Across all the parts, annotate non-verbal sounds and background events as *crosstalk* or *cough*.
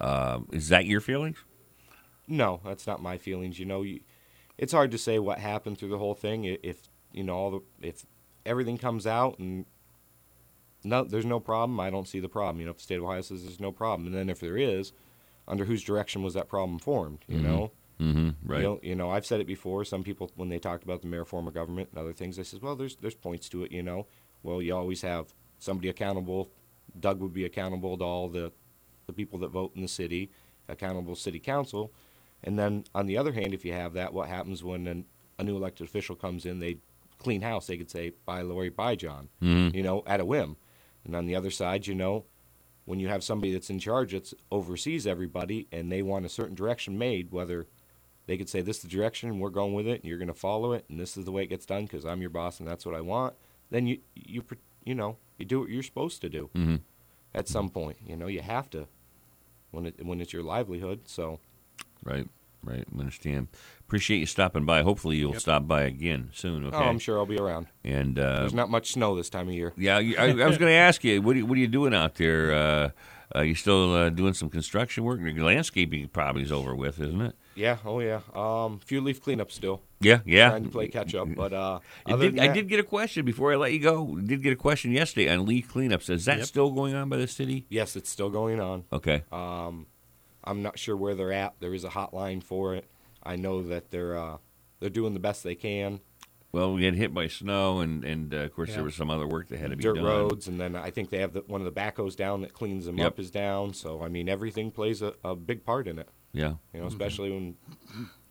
Uh, is that your feelings? No, that's not my feelings. You know, you, it's hard to say what happened through the whole thing. If you know all the if everything comes out and no, there's no problem. I don't see the problem. You know, if the state of Ohio says there's no problem, and then if there is, under whose direction was that problem formed? You Mhm. know, Mm-hmm. Right. You know, you know, I've said it before. Some people, when they talked about the mayor form of government and other things, they said, "Well, there's there's points to it." You know, well, you always have somebody accountable. Doug would be accountable to all the the people that vote in the city, accountable city council, and then on the other hand, if you have that, what happens when an, a new elected official comes in? They clean house. They could say, "Bye, Lori. Bye, John." Mhm. You know, at a whim. And on the other side, you know, when you have somebody that's in charge that oversees everybody and they want a certain direction made, whether they could say this is the direction and we're going with it and you're going to follow it and this is the way it gets done because I'm your boss and that's what I want, then you you you know you do what you're supposed to do. Mhm. At some point, you know, you have to when it when it's your livelihood. So Right. Right. Understand. Appreciate you stopping by. Hopefully, you'll Yep. stop by again soon. Okay. oh, I'm sure I'll be around. And uh, There's not much snow this time of year. Yeah, I, I was going *laughs* to ask you, what are you, what are you doing out there? Uh, uh, you still uh, doing some construction work? Your landscaping probably is over with, isn't it? Yeah, oh yeah. Um, few leaf cleanup still. Yeah, yeah. Trying to play catch up, but uh, It did, than I did get a question before I let you go. Did get a question yesterday on leaf cleanups. Is that Yep. still going on by the city? Yes, it's still going on. Okay. Um, I'm not sure where they're at. There is a hotline for it. I know that they're uh, they're doing the best they can. Well, we get hit by snow, and and uh, of course Yeah. there was some other work that had to be Dirt done. roads, and then I think they have the, one of the backhoes down that cleans them Yep. up is down. So I mean, everything plays a, a big part in it. Yeah. You know, especially when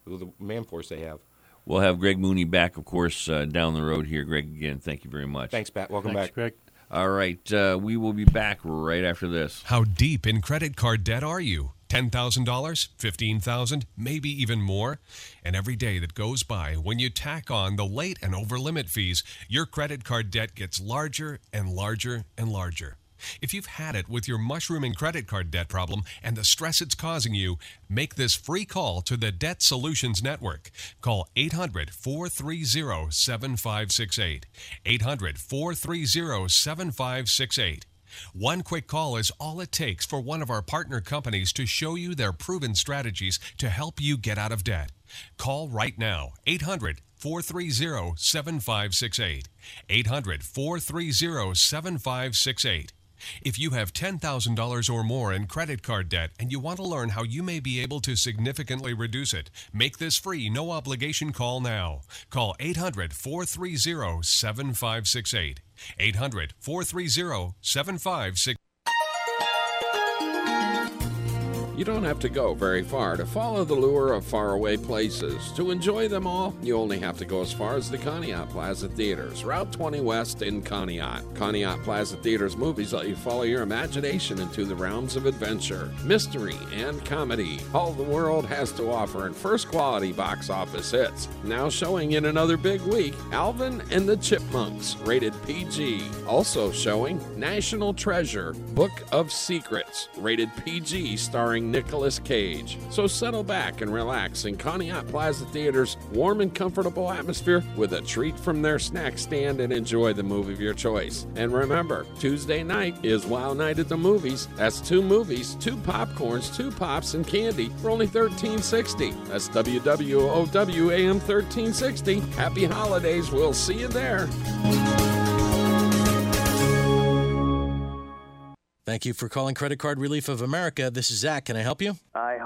with the man force they have. We'll have Greg Mooney back, of course, uh, down the road here. Greg, again, thank you very much. Thanks, Pat. Welcome Thanks, back. Greg. All right, uh, we will be back right after this. How deep in credit card debt are you? $10,000, 15,000, maybe even more? And every day that goes by, when you tack on the late and over limit fees, your credit card debt gets larger and larger and larger. If you've had it with your mushrooming credit card debt problem and the stress it's causing you, make this free call to the Debt Solutions Network. Call 800 430 7568. 800 430 7568. One quick call is all it takes for one of our partner companies to show you their proven strategies to help you get out of debt. Call right now 800 430 7568. 800 430 7568. If you have $10,000 or more in credit card debt and you want to learn how you may be able to significantly reduce it, make this free, no obligation call now. Call 800 430 7568. 800 430 7568. You don't have to go very far to follow the lure of faraway places. To enjoy them all, you only have to go as far as the Conneaut Plaza Theaters, Route 20 West in Conneaut. Conneaut Plaza Theaters movies let you follow your imagination into the realms of adventure, mystery, and comedy. All the world has to offer in first quality box office hits. Now showing in another big week, Alvin and the Chipmunks, rated PG. Also showing National Treasure, Book of Secrets, rated PG, starring Nicolas Cage. So settle back and relax in Conneaut Plaza Theater's warm and comfortable atmosphere with a treat from their snack stand and enjoy the movie of your choice. And remember, Tuesday night is Wild Night at the Movies. That's two movies, two popcorns, two pops, and candy for only $13.60. That's WWOW AM 1360. Happy holidays. We'll see you there. Thank you for calling Credit Card Relief of America. This is Zach. Can I help you?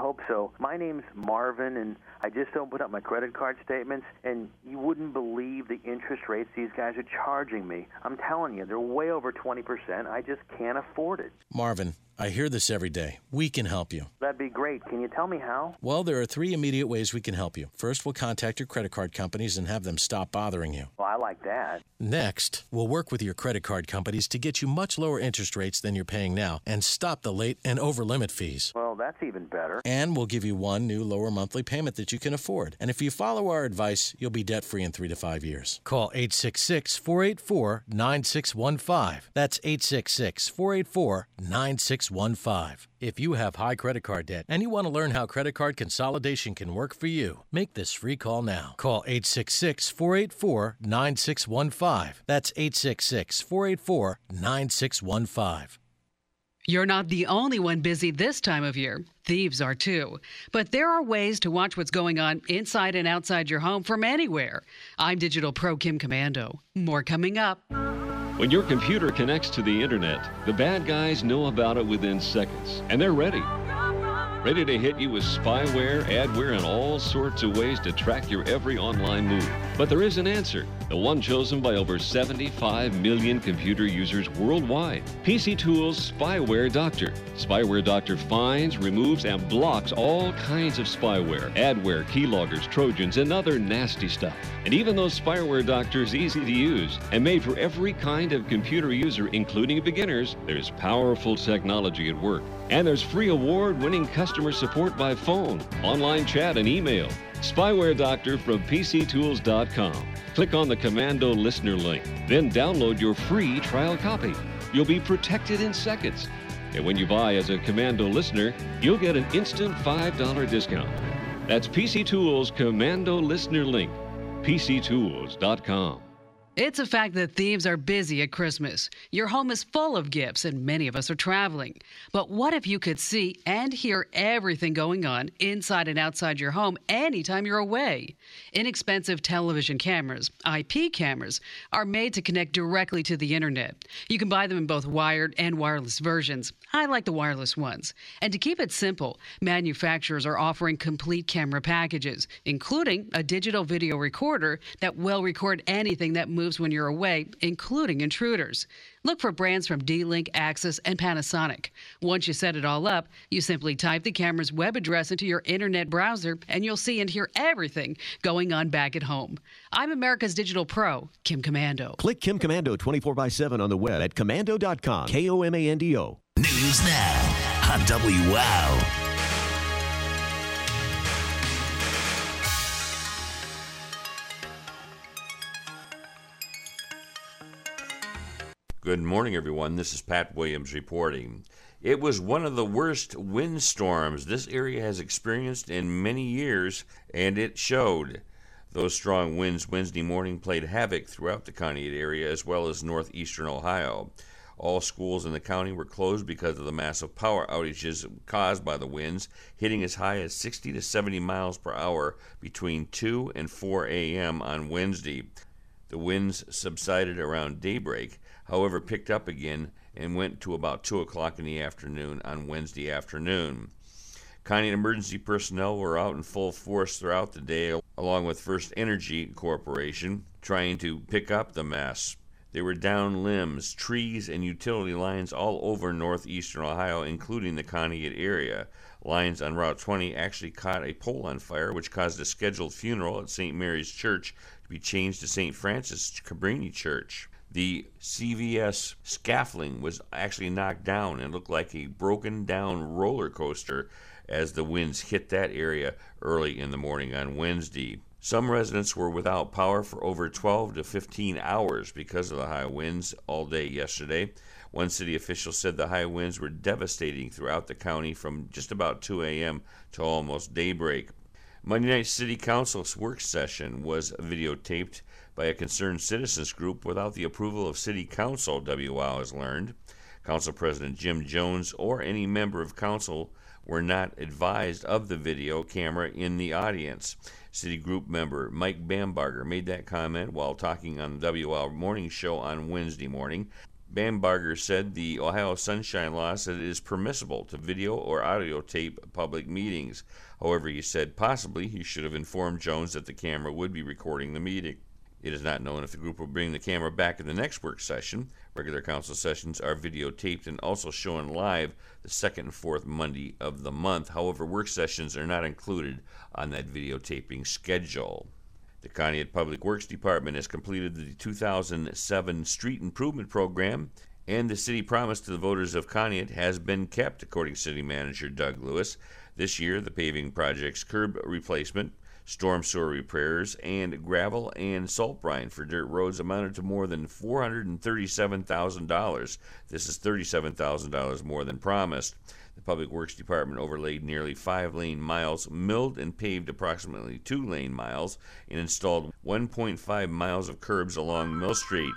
Hope so. My name's Marvin, and I just opened up my credit card statements, and you wouldn't believe the interest rates these guys are charging me. I'm telling you, they're way over 20%. I just can't afford it. Marvin, I hear this every day. We can help you. That'd be great. Can you tell me how? Well, there are three immediate ways we can help you. First, we'll contact your credit card companies and have them stop bothering you. Well, I like that. Next, we'll work with your credit card companies to get you much lower interest rates than you're paying now and stop the late and over limit fees. Well, that's even better. And we'll give you one new lower monthly payment that you can afford. And if you follow our advice, you'll be debt free in three to five years. Call 866 484 9615. That's 866 484 9615. If you have high credit card debt and you want to learn how credit card consolidation can work for you, make this free call now. Call 866 484 9615. That's 866 484 9615. You're not the only one busy this time of year. Thieves are too. But there are ways to watch what's going on inside and outside your home from anywhere. I'm Digital Pro Kim Komando. More coming up. When your computer connects to the internet, the bad guys know about it within seconds, and they're ready. Ready to hit you with spyware, adware, and all sorts of ways to track your every online move. But there is an answer, the one chosen by over 75 million computer users worldwide. PC Tools Spyware Doctor. Spyware Doctor finds, removes, and blocks all kinds of spyware, adware, keyloggers, trojans, and other nasty stuff. And even though Spyware Doctor is easy to use and made for every kind of computer user, including beginners, there's powerful technology at work. And there's free award winning customer support by phone, online chat, and email. Spyware Doctor from PCTools.com. Click on the Komando Listener link, then download your free trial copy. You'll be protected in seconds. And when you buy as a Komando listener, you'll get an instant $5 discount. That's PC Tools Komando Listener link, PCTools.com. It's a fact that thieves are busy at Christmas. Your home is full of gifts, and many of us are traveling. But what if you could see and hear everything going on inside and outside your home anytime you're away? Inexpensive television cameras, IP cameras, are made to connect directly to the internet. You can buy them in both wired and wireless versions. I like the wireless ones. And to keep it simple, manufacturers are offering complete camera packages, including a digital video recorder that will record anything that moves when you're away, including intruders. Look for brands from D-Link, Axis, and Panasonic. Once you set it all up, you simply type the camera's web address into your internet browser and you'll see and hear everything going on back at home. I'm America's Digital Pro, Kim Komando. Click Kim Komando 24 by 7 on the web at komando.com. K O M A N D O. News now on WOW. Good morning, everyone. This is Pat Williams reporting. It was one of the worst windstorms this area has experienced in many years, and it showed. Those strong winds Wednesday morning played havoc throughout the Conneaut area as well as northeastern Ohio. All schools in the county were closed because of the massive power outages caused by the winds, hitting as high as 60 to 70 miles per hour between 2 and 4 a.m. on Wednesday. The winds subsided around daybreak, however, picked up again and went to about 2 o'clock in the afternoon on Wednesday afternoon. County emergency personnel were out in full force throughout the day, along with First Energy Corporation, trying to pick up the mess. There were down limbs, trees, and utility lines all over northeastern Ohio, including the Conneaut area. Lines on Route 20 actually caught a pole on fire, which caused a scheduled funeral at St. Mary's Church to be changed to St. Francis Cabrini Church. The CVS scaffolding was actually knocked down and looked like a broken down roller coaster as the winds hit that area early in the morning on Wednesday. Some residents were without power for over 12 to 15 hours because of the high winds all day yesterday. One city official said the high winds were devastating throughout the county from just about 2 a.m. to almost daybreak. Monday night city council's work session was videotaped by a concerned citizens group without the approval of city council, WOW has learned. Council President Jim Jones or any member of council were not advised of the video camera in the audience. City Group member Mike Bambarger made that comment while talking on the WL Morning Show on Wednesday morning. Bambarger said the Ohio Sunshine Law said it is permissible to video or audio tape public meetings. However, he said possibly he should have informed Jones that the camera would be recording the meeting. It is not known if the group will bring the camera back in the next work session. Regular council sessions are videotaped and also shown live the second and fourth Monday of the month. However, work sessions are not included on that videotaping schedule. The Conneaut Public Works Department has completed the 2007 Street Improvement Program, and the city promise to the voters of Conneaut has been kept, according to City Manager Doug Lewis. This year, the paving project's curb replacement, Storm sewer repairs and gravel and salt brine for dirt roads amounted to more than $437,000. This is $37,000 more than promised. The Public Works Department overlaid nearly five lane miles, milled and paved approximately two lane miles, and installed 1.5 miles of curbs along Mill Street.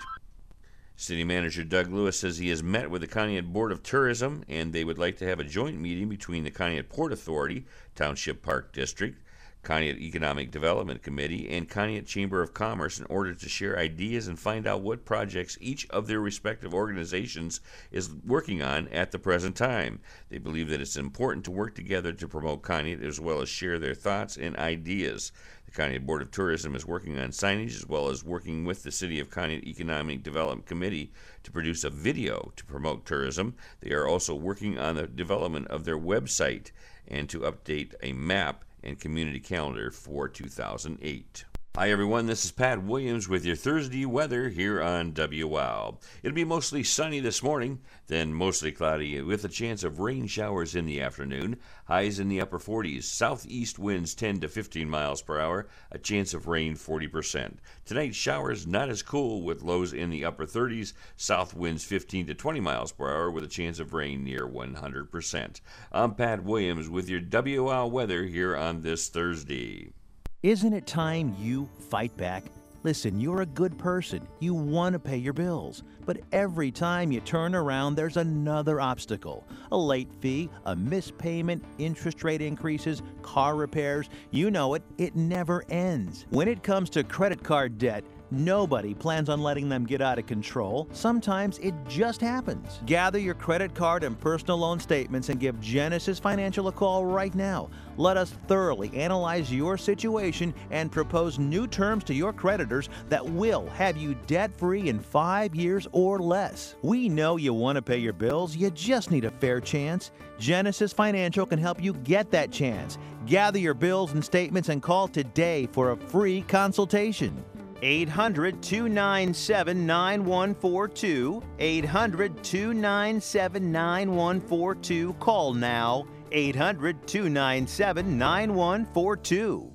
City Manager Doug Lewis says he has met with the Conneaut Board of Tourism and they would like to have a joint meeting between the Conneaut Port Authority, Township Park District, Conneaut Economic Development Committee, and Conneaut Chamber of Commerce in order to share ideas and find out what projects each of their respective organizations is working on at the present time. They believe that it's important to work together to promote Conneaut as well as share their thoughts and ideas. The Conneaut Board of Tourism is working on signage as well as working with the City of Conneaut Economic Development Committee to produce a video to promote tourism. They are also working on the development of their website and to update a map and community calendar for 2008. Hi everyone, this is Pat Williams with your Thursday weather here on WOW. It'll be mostly sunny this morning, then mostly cloudy with a chance of rain showers in the afternoon. Highs in the upper 40s, southeast winds 10 to 15 miles per hour, a chance of rain 40%. Tonight showers not as cool with lows in the upper 30s, south winds 15 to 20 miles per hour with a chance of rain near 100%. I'm Pat Williams with your WOW weather here on this Thursday. Isn't it time you fight back? Listen, you're a good person. You want to pay your bills. But every time you turn around, there's another obstacle a late fee, a missed payment, interest rate increases, car repairs. You know it, it never ends. When it comes to credit card debt, Nobody plans on letting them get out of control. Sometimes it just happens. Gather your credit card and personal loan statements and give Genesis Financial a call right now. Let us thoroughly analyze your situation and propose new terms to your creditors that will have you debt free in five years or less. We know you want to pay your bills, you just need a fair chance. Genesis Financial can help you get that chance. Gather your bills and statements and call today for a free consultation. 800 297 9142. 800 297 9142. Call now. 800 297 9142.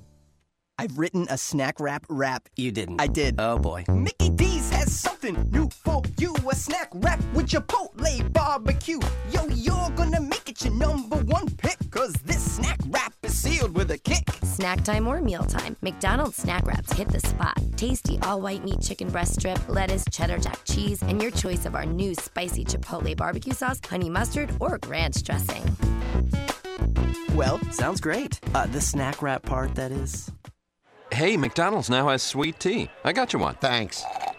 I've written a snack wrap rap. You didn't. I did. Oh boy. Mickey D's has something new for you. A snack wrap with Chipotle barbecue. Yo, you're gonna make it your number one pick. Snack time or mealtime, McDonald's snack wraps hit the spot. Tasty all white meat chicken breast strip, lettuce, cheddar jack cheese, and your choice of our new spicy Chipotle barbecue sauce, honey mustard, or ranch dressing. Well, sounds great. Uh, the snack wrap part, that is. Hey, McDonald's now has sweet tea. I got you one. Thanks.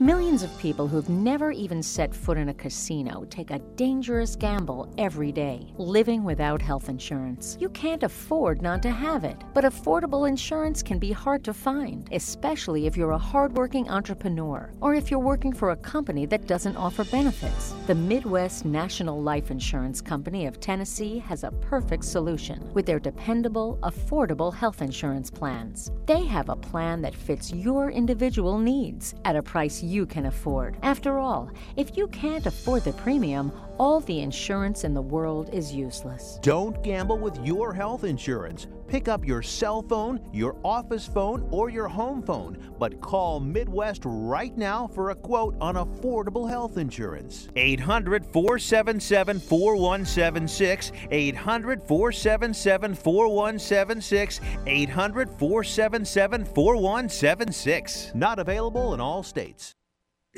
Millions of people who've never even set foot in a casino take a dangerous gamble every day, living without health insurance. You can't afford not to have it, but affordable insurance can be hard to find, especially if you're a hardworking entrepreneur or if you're working for a company that doesn't offer benefits. The Midwest National Life Insurance Company of Tennessee has a perfect solution with their dependable, affordable health insurance plans. They have a plan that fits your individual needs at a price you can afford. After all, if you can't afford the premium, all the insurance in the world is useless. Don't gamble with your health insurance. Pick up your cell phone, your office phone, or your home phone, but call Midwest right now for a quote on affordable health insurance. 800 477 4176. 800 477 4176. 800 477 4176. Not available in all states.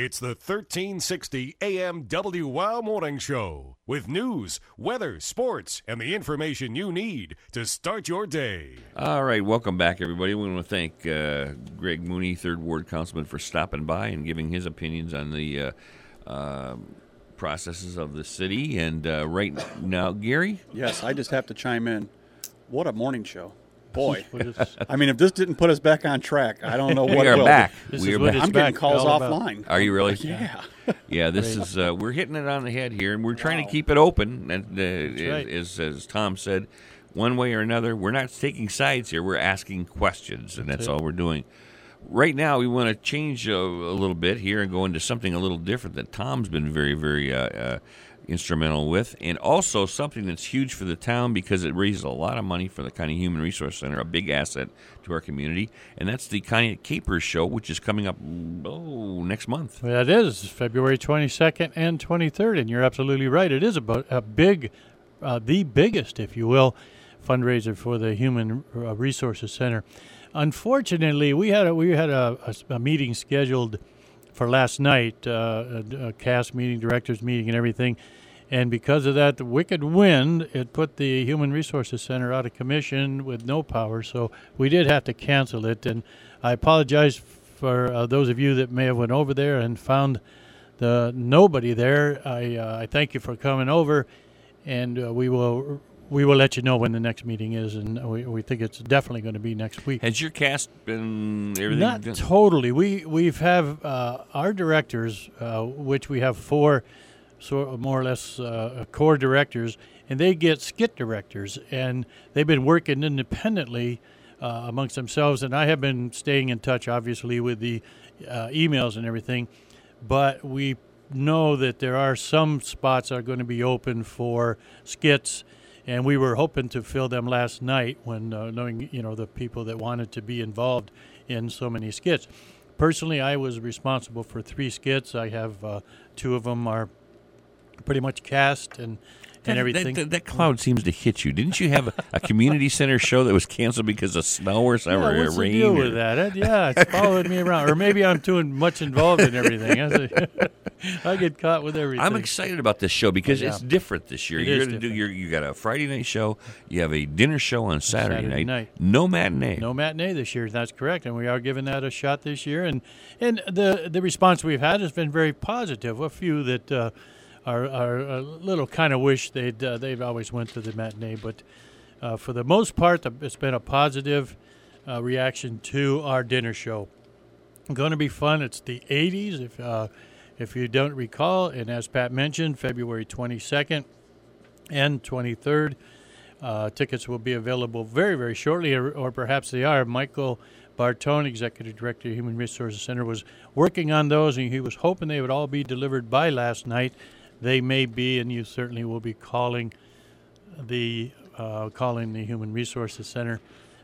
It's the 1360 AM WOW Morning Show with news, weather, sports, and the information you need to start your day. All right, welcome back, everybody. We want to thank uh, Greg Mooney, Third Ward Councilman, for stopping by and giving his opinions on the uh, uh, processes of the city. And uh, right now, Gary? Yes, I just have to chime in. What a morning show. Boy, *laughs* I mean, if this didn't put us back on track, I don't know *laughs* what we are will. back. This we are back. I'm getting calls offline. Are you really? *laughs* Yeah. yeah. This is uh, we're hitting it on the head here, and we're trying to keep it open. And uh, right. as, as Tom said, one way or another, we're not taking sides here. We're asking questions, and that's, That's all we're doing. right now we want to change a, a, little bit here and go into something a little different that Tom's been very, very uh, uh, instrumental with, and also something that's huge for the town because it raises a lot of money for the County Human Resource Center, a big asset to our community, and that's the County Capers Show, which is coming up oh next month. It is February 22nd and 23rd, and you're absolutely right. It is about a big, uh, the biggest, if you will, fundraiser for the Human uh, Resources Center. Unfortunately, we had a, we had a, a, a meeting scheduled for last night, uh, a, a cast meeting, directors meeting, and everything. And because of that, wicked wind, it put the Human Resources Center out of commission with no power. So we did have to cancel it. And I apologize for uh, those of you that may have went over there and found the nobody there. I uh, I thank you for coming over, and uh, we will we will let you know when the next meeting is, and we, we think it's definitely going to be next week. Has your cast been everything? Not done? totally. We we've have uh, our directors, uh, which we have four so more or less uh, core directors, and they get skit directors, and they've been working independently uh, amongst themselves. And I have been staying in touch, obviously, with the uh, emails and everything, but we know that there are some spots that are going to be open for skits. And we were hoping to fill them last night when uh, knowing, you know, the people that wanted to be involved in so many skits. Personally, I was responsible for three skits. I have uh, two of them are pretty much cast and and everything. That, that, that, cloud seems to hit you. Didn't you have a, a, community center show that was canceled because of snow or something yeah, or rain? Deal with that? It, yeah, it's followed me around. Or maybe I'm too much involved in everything. *laughs* I get caught with everything. I'm excited about this show because yeah. it's different this year. It You're going to do your you got a Friday night show, you have a dinner show on Saturday, Saturday night. night. No matinee. No matinee this year. That's correct, and we are giving that a shot this year. And and the the response we've had has been very positive. A few that. Uh, are, are a little kind of wish they'd uh, they'd always went to the matinee, but uh, for the most part, it's been a positive uh, reaction to our dinner show. Going to be fun. It's the 80s, if uh, if you don't recall, and as Pat mentioned, February 22nd and 23rd. Uh, tickets will be available very, very shortly, or, or perhaps they are. Michael Bartone, Executive Director of Human Resources Center, was working on those, and he was hoping they would all be delivered by last night they may be, and you certainly will be calling the uh, calling the Human Resources Center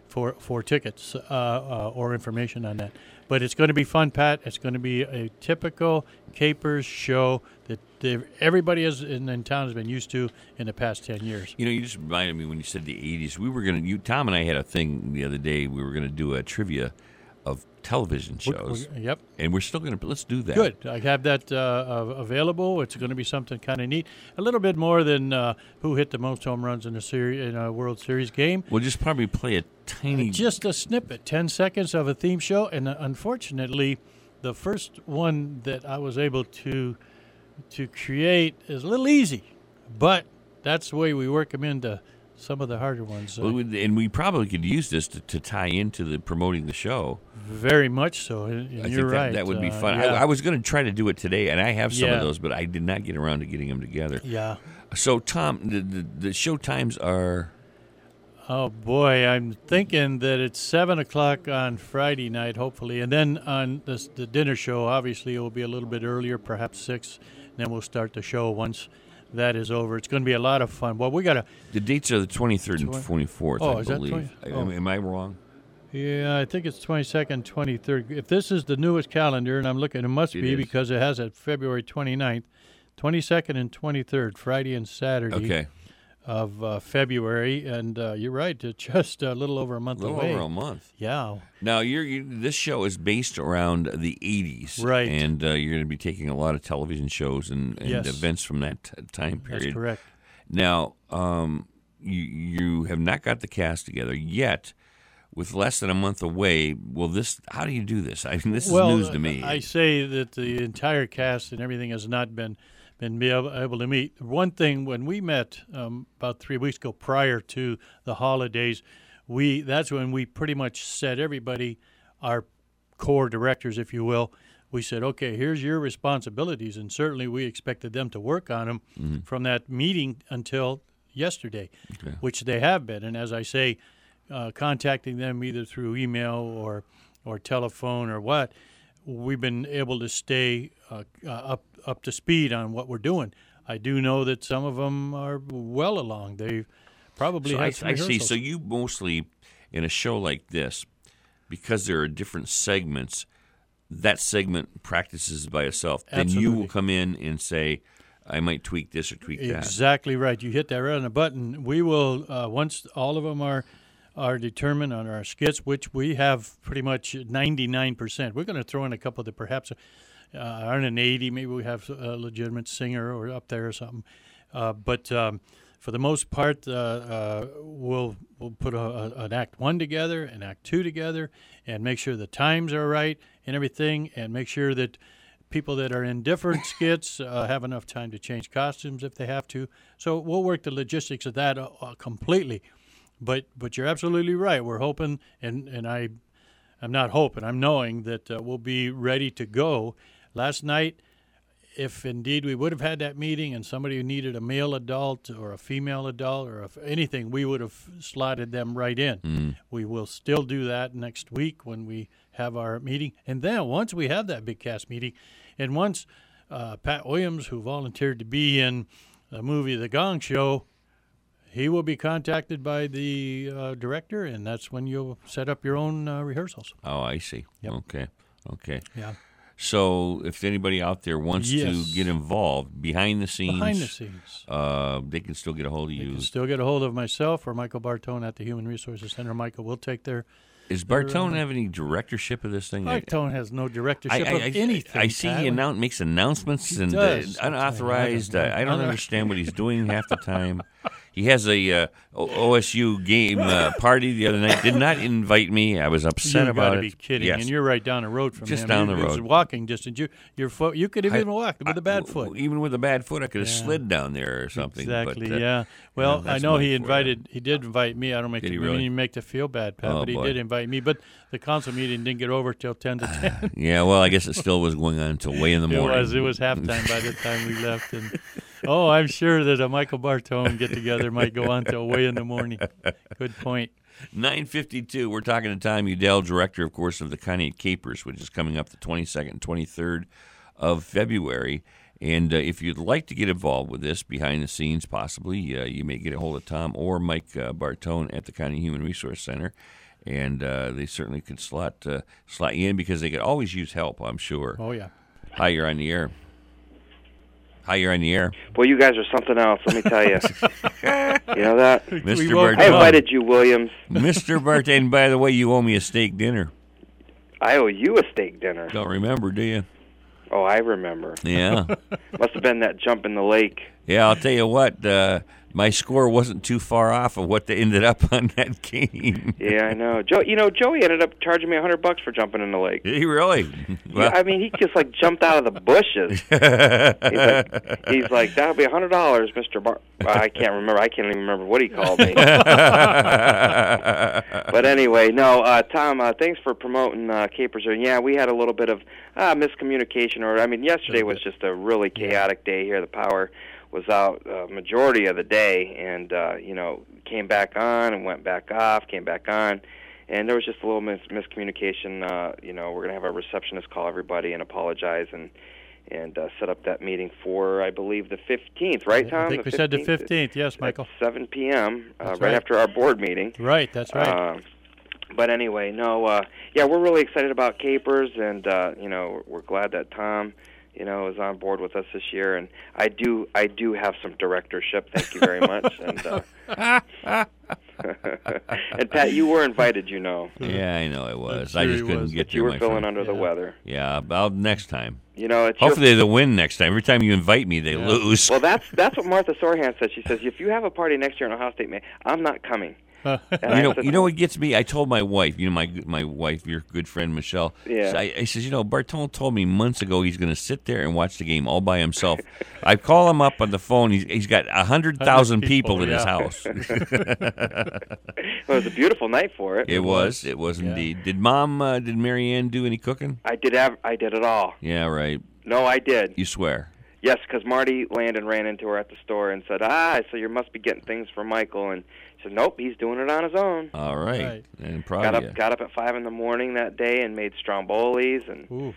for for tickets uh, uh, or information on that. But it's going to be fun, Pat. It's going to be a typical Capers show that everybody is in, in, town has been used to in the past ten years. You know, you just reminded me when you said the '80s. We were going to. You, Tom and I had a thing the other day. We were going to do a trivia of television shows. We, we, yep. And we're still going to let's do that. Good. I have that uh, available. It's going to be something kind of neat. A little bit more than uh, who hit the most home runs in a series in a World Series game. We'll just probably play a tiny, just a snippet, ten seconds of a theme show. And uh, unfortunately, the first one that I was able to to create is a little easy, but that's the way we work them into some of the harder ones. Well, and we probably could use this to, to tie into the promoting the show. Very much so. And I you're think that, right. that would be uh, fun. yeah. I, I, was going to try to do it today, and I have some Yeah. of those, but I did not get around to getting them together. Yeah. So, Tom, the, the, the show times are. Oh boy, I'm thinking that it's seven o'clock on Friday night, hopefully, and then on this, the dinner show. Obviously, it will be a little bit earlier, perhaps six. And then we'll start the show once that is over. It's going to be a lot of fun. Well, we got to. The dates are the 23rd and 24th, Oh, I is that believe. 20 I- oh. Am I wrong? Yeah, I think it's 22nd, 23rd. If this is the newest calendar, and I'm looking, it must It be is. because it has it February 29th, 22nd, and 23rd, Friday and Saturday. Okay. Of uh, February, and uh, you're right, it's just a little over a month A little away. over a month. Yeah. Now, you're, you, this show is based around the 80s. Right. And uh, you're going to be taking a lot of television shows and, and Yes. events from that t- time That's period. correct. Now, um, you, you have not got the cast together yet. With less than a month away, well, this how do you do this? I mean, this well, is news to me. I say that the entire cast and everything has not been been be able, to meet. One thing when we met um, about three weeks ago, prior to the holidays, we that's when we pretty much said everybody, our core directors, if you will, we said, okay, here's your responsibilities, and certainly we expected them to work on them Mhm. from that meeting until yesterday, Okay. which they have been. And as I say, uh, contacting them either through email or or telephone or what, we've been able to stay uh, uh, up up to speed on what we're doing. I do know that some of them are well along. They've probably So I, I see. So you mostly in a show like this, because there are different segments. That segment practices by itself. Then you will come in and say, "I might tweak this or tweak that." Exactly right. You hit that right on the button. We will uh, once all of them are are determined on our skits, which we have pretty much ninety nine percent. We're going to throw in a couple that perhaps uh, aren't an eighty. Maybe we have a legitimate singer or up there or something. Uh, but um, for the most part, uh, uh, we'll we'll put a, a, an act one together, an act two together, and make sure the times are right and everything, and make sure that people that are in different *coughs* skits uh, have enough time to change costumes if they have to. So we'll work the logistics of that uh, completely. But but you're absolutely right. We're hoping, and and I, I'm not hoping. I'm knowing that uh, we'll be ready to go. Last night, if indeed we would have had that meeting and somebody who needed a male adult or a female adult or if anything, we would have slotted them right in. Mm. We will still do that next week when we have our meeting. And then once we have that big cast meeting, and once uh, Pat Williams, who volunteered to be in the movie The Gong Show, he will be contacted by the uh, director, and that's when you'll set up your own uh, rehearsals. Oh, I see. Okay. Okay. Yeah. So, if anybody out there wants Yes. to get involved behind the scenes, Behind the scenes. uh, they can still get a hold of you. Still get a hold of myself or Michael Bartone at the Human Resources Center. Michael will take their. Is Bartone uh, have any directorship of this thing? Bartone has no directorship I, of I, anything. I see he announce, makes announcements He and does. uh, unauthorized. I don't uh, I don't *laughs* understand what he's doing half the time. *laughs* He has a uh, OSU game uh, party the other night. Did not invite me. I was upset you about it. be kidding! Yes. And you're right down the road from Just him. down You- the road. walking distance. You, your foot. You could have I- even walked with a bad foot. Even with a bad foot, I could have Yeah. slid down there or something. Exactly. But, uh, yeah. you Well, know, I know he invited. He did invite me. I don't make Did the, he really? make the feel bad, Pat, Oh, but he boy. did invite me. But the council meeting didn't get over till ten to ten. Yeah, well, I guess it *laughs* still was going on until way in the morning. It was. It was halftime by the *laughs* time we left, and oh, I'm sure that a Michael Bartone get together might go on till way in the morning. Good point. 952. We're talking to Tom Udell, director, of course, of the Conneaut Capers, which is coming up the 22nd and 23rd of February. And uh, if you'd like to get involved with this behind the scenes, possibly, uh, you may get a hold of Tom or Mike uh, Bartone at the County Human Resource Center. And uh, they certainly could slot uh, slot you in because they could always use help, I'm sure. Oh, yeah. Hi, you're on the air. Hi, you're on the air. Well, you guys are something else. Let me tell you. *laughs* you know that, Mr. I invited you, Williams. Mr. Bartone, and by the way, you owe me a steak dinner. I owe you a steak dinner. Don't remember, do you? Oh, I remember. Yeah. *laughs* Must have been that jump in the lake. Yeah, I'll tell you what. Uh, my score wasn't too far off of what they ended up *laughs* on that game. Yeah, I know. Joe, you know, Joey ended up charging me a hundred bucks for jumping in the lake. He really? yeah, I mean, he just like jumped out of the bushes. *laughs* he's, like, he's like, that'll be a hundred dollars, Mister Bar. I can't remember. I can't even remember what he called me. *laughs* but anyway, no, uh, Tom. Uh, thanks for promoting uh, Capers. Yeah, we had a little bit of uh, miscommunication, or I mean, yesterday was just a really chaotic day here. The power was out uh, majority of the day, and uh, you know, came back on and went back off, came back on. And there was just a little mis- miscommunication. Uh, you know, we're going to have our receptionist call everybody and apologize and and uh, set up that meeting for, I believe, the 15th, right, Tom? I think we said the 15th. Yes, Michael. 7 p.m. Uh, right, right. after our board meeting. Right. That's right. Uh, but anyway, no, uh, yeah, we're really excited about Capers, and uh, you know, we're glad that Tom, you know, is on board with us this year. And I do, I do have some directorship. Thank you very much. *laughs* and uh, *laughs* and Pat, you were invited, you know. Yeah, I know I was. I'm I just couldn't was. get But there. you were my feeling friend. under the weather. Yeah, about next time. You know, it's your- Hopefully they'll win next time. Every time you invite me, they Yeah. lose. Well, that's *laughs* that's what Martha Sorhan said. She says, if you have a party next year in Ohio State, man, I'm not coming. *laughs* And I you know, said, you know what gets me? I told my wife, you know, my my wife, your good friend Michelle. Yeah. I, I says, you know, Bartone told me months ago he's going to sit there and watch the game all by himself. *laughs* I call him up on the phone. He's, he's got a hundred thousand people, in his house. *laughs* well, it was a beautiful night for it. it was. It was indeed. Did Mom? Uh, did Marianne do any cooking? I did have. I did it all. Yeah, right. No, I did. You swear? Yes, because Marty Landon ran into her at the store and said, "Ah, so you must be getting things for Michael." And she said, "Nope, he's doing it on his own." All right, Right. and proud got up, you. got up at five in the morning that day and made strombolis and.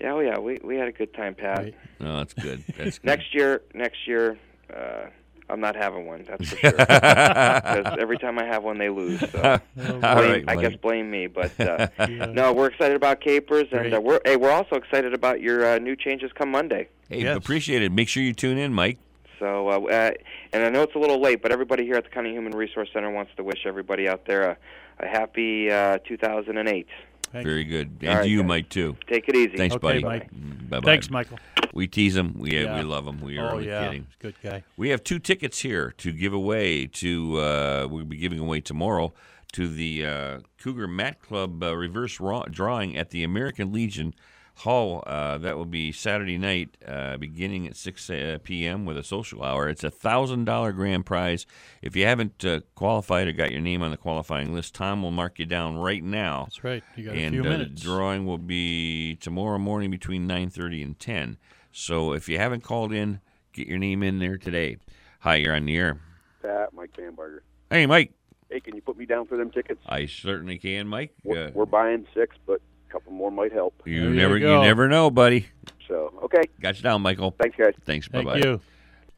Yeah, oh yeah, we we had a good time, Pat. No, that's good. That's *laughs* good. Next year, next year, uh, I'm not having one. That's for sure. *laughs* Because every time I have one, they lose. So blame, right, I guess blame me. But uh, *laughs* no, we're excited about capers, and uh, we're hey, we're also excited about your uh, new changes come Monday. Hey, appreciate it. Make sure you tune in, Mike. So, uh, uh, and I know it's a little late, but everybody here at the County Human Resource Center wants to wish everybody out there a, a happy uh, 2008. Very good. And right, to you, guys. Mike, too. Take it easy. Thanks, Okay, buddy. Mike. Bye bye. Thanks, Michael. We tease him. We Yeah. we love him. We are Oh, only yeah. kidding. Good guy. We have two tickets here to give away. To uh, we'll be giving away tomorrow to the uh, Cougar Mat Club uh, reverse raw- drawing at the American Legion Hall. Uh, that will be Saturday night, uh, beginning at 6 uh, p.m. with a social hour. It's a thousand dollar grand prize. If you haven't uh, qualified or got your name on the qualifying list, Tom will mark you down right now. That's right. You got a and few uh, minutes. the drawing will be tomorrow morning between 9:30 and 10. So if you haven't called in, get your name in there today. Hi, you're on the air. Pat, Mike Bamberger. Hey, Mike. Hey, can you put me down for them tickets? I certainly can, Mike. We're, Uh, we're buying six, but a couple more might help. you never, you, never know, buddy. So, okay. Got you down, Michael. Thanks, guys. Thanks. Thank bye bye. you.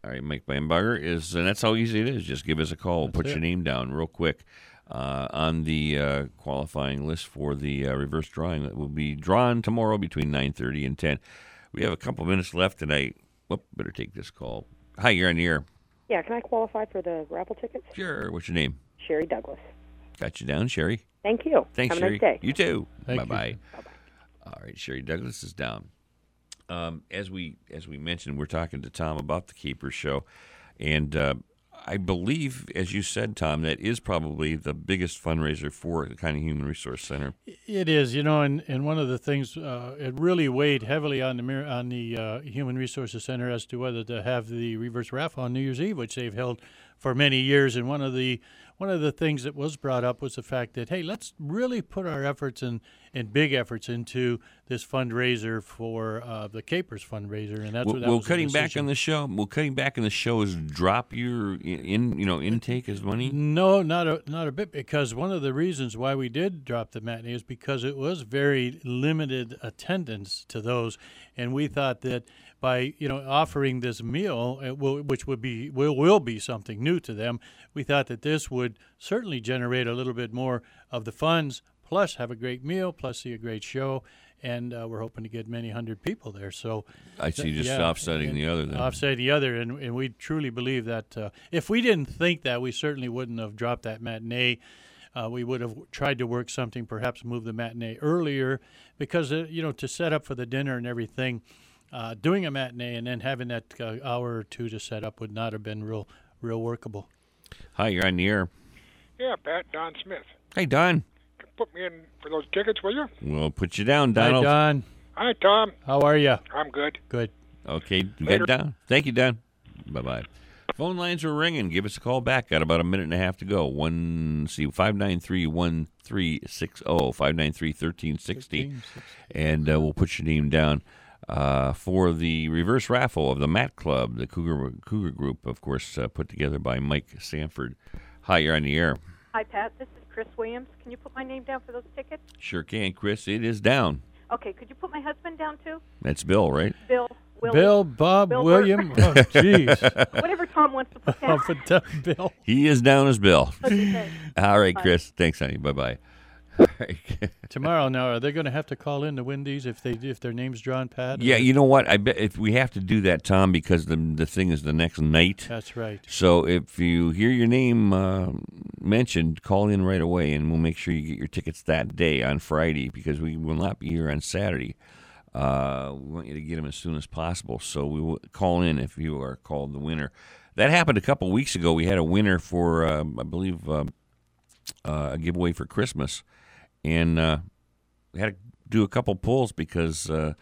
All right, Mike Bamberger is, and that's how easy it is. Just give us a call. Put your name down real quick uh, on the uh, qualifying list for the uh, reverse drawing that will be drawn tomorrow between 9:30 and 10. We have a couple minutes left tonight. Whoop, better take this call. Hi, you're on the air. Yeah, can I qualify for the raffle tickets? Sure. What's your name? Sherry Douglas. Got you down, Sherry. Thank you. Thanks, Have Sherry. a nice day. You too. Thank bye you. bye. All right, Sherry Douglas is down. Um, as we as we mentioned, we're talking to Tom about the Capers show, and uh, I believe, as you said, Tom, that is probably the biggest fundraiser for the County Human Resource Center. It is, you know, and, and one of the things uh, it really weighed heavily on the on the uh, Human Resources Center as to whether to have the reverse raffle on New Year's Eve, which they've held for many years. And one of the one of the things that was brought up was the fact that hey, let's really put our efforts and and big efforts into this fundraiser for uh, the Capers fundraiser, and that's will, what that cutting back on the show? Will cutting back on the shows drop your in you know intake as money? No, not a not a bit. Because one of the reasons why we did drop the matinee is because it was very limited attendance to those, and we thought that by you know offering this meal, uh, will, which would be will will be something new to them, we thought that this would certainly generate a little bit more of the funds, plus have a great meal, plus see a great show. And uh, we're hoping to get many hundred people there. So I see, th- just yeah, offsetting and the other then. Offset the other, and, and we truly believe that uh, if we didn't think that, we certainly wouldn't have dropped that matinee. Uh, we would have tried to work something, perhaps move the matinee earlier, because uh, you know to set up for the dinner and everything, uh, doing a matinee and then having that uh, hour or two to set up would not have been real, real workable. Hi, you're on the air. Yeah, Pat, Don Smith. Hey, Don. Put me in for those tickets, will you? We'll put you down, Hi, Donald. Don. Hi, Tom. How are you? I'm good. Good. Okay, you Later. got Don. Thank you, Don. Bye bye. Phone lines are ringing. Give us a call back. Got about a minute and a half to go. One see five nine three one three six zero five nine three thirteen sixty, and uh, we'll put your name down uh, for the reverse raffle of the Mat Club, the Cougar Cougar Group, of course, uh, put together by Mike Sanford. Hi, you're on the air. Hi, Pat. This is Chris Williams. Can you put my name down for those tickets? Sure can, Chris. It is down. Okay. Could you put my husband down too? That's Bill, right? Bill. Willie. Bill, Bob, Bill William. Burt. Oh, jeez. *laughs* Whatever Tom wants to put *laughs* down. Down, Bill. He is down as Bill. Okay. *laughs* All right, Bye. Chris. Thanks, honey. Bye bye. *laughs* Tomorrow, now are they going to have to call in to win these if they if their name's drawn, Pat? Yeah, you know what? I bet if we have to do that, Tom, because the the thing is the next night. That's right. So if you hear your name uh, mentioned, call in right away, and we'll make sure you get your tickets that day on Friday because we will not be here on Saturday. Uh, we want you to get them as soon as possible. So we will call in if you are called the winner. That happened a couple weeks ago. We had a winner for, um, I believe, um, uh, a giveaway for Christmas, and uh, we had to do a couple pulls because uh,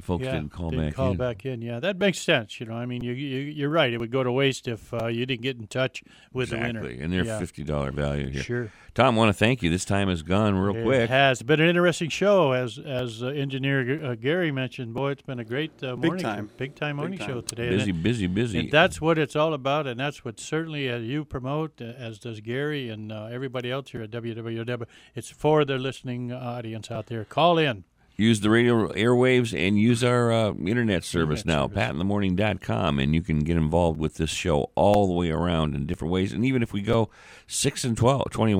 folks yeah, didn't call didn't back call in. back in. Yeah, that makes sense. You know, I mean, you, you you're right. It would go to waste if uh, you didn't get in touch with the winner. Exactly, and they're yeah. fifty dollar value here. Sure. Tom, want to thank you. This time has gone real It quick. It has been an interesting show, as as uh, engineer G- uh, Gary mentioned. Boy, it's been a great uh, Big time. big time Big morning time. show today. Busy, and, busy, busy. And that's what it's all about, and that's what certainly uh, you promote, uh, as does Gary and uh, everybody else here at WWW. It's for the listening audience out there. Call in. Use the radio airwaves and use our uh, internet service now, patinthemorning.com, and you can get involved with this show all the way around in different ways. And even if we go 6 and 12, 21,